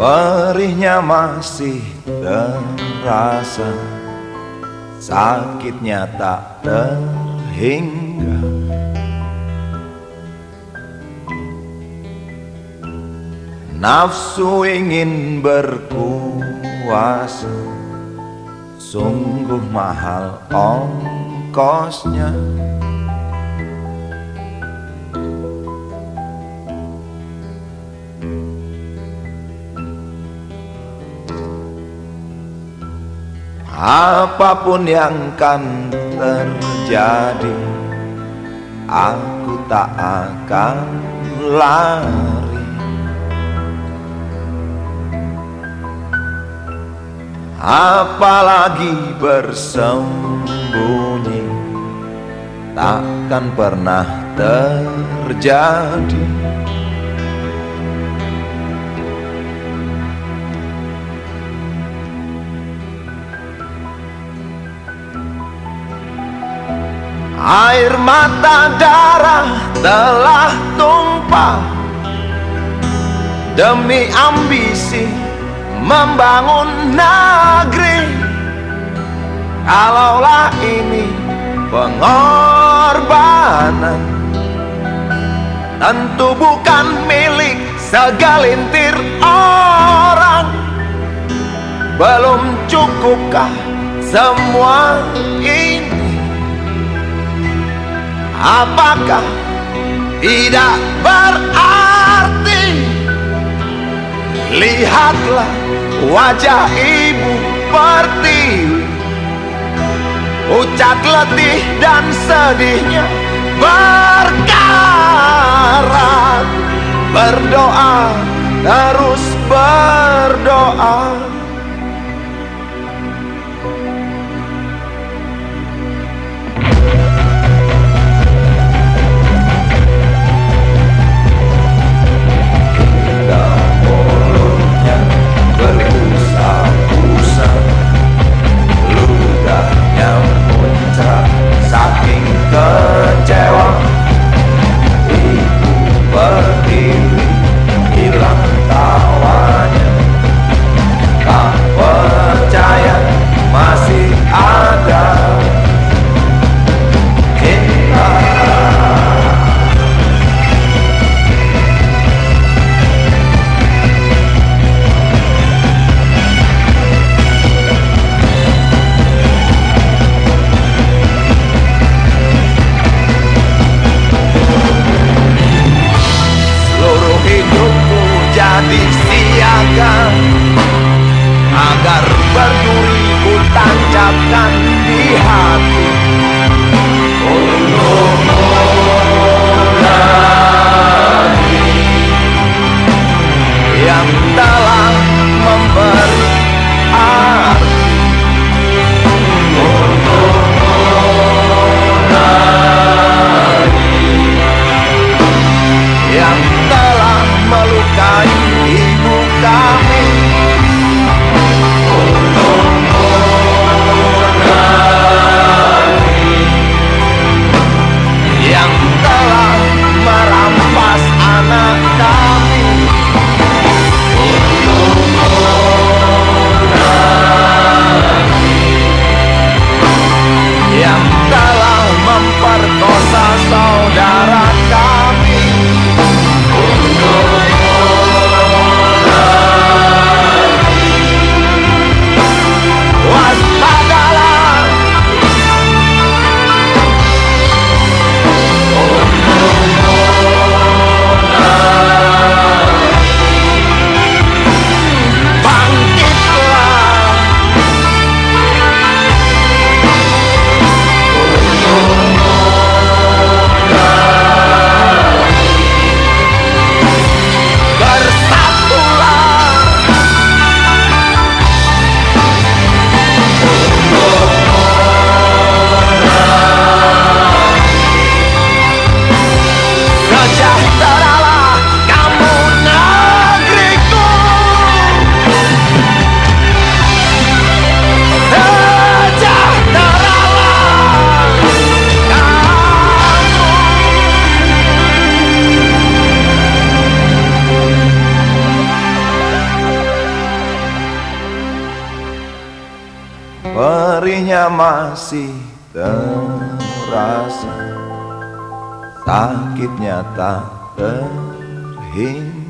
Perihnya masih terasa Sakitnya tak terhingga. Nafsu ingin berkuasa Sungguh mahal ongkosnya Apa pun yang kan terjadi Aku tak akan lari. Apalagi bersembunyi Takkan pernah terjadi Air mata darah telah tumpah. Demi ambisi membangun negeri. Kalaulah ini pengorbanan. Tentu bukan milik segelintir orang. Belum cukupkah semua ini Apakah tidak berarti Lihatlah wajah ibu pertiwi. Ucap letih dan sedihnya berkarat. Berdoa, terus berdoa Perihnya masih terasa Sakitnya tak terhingga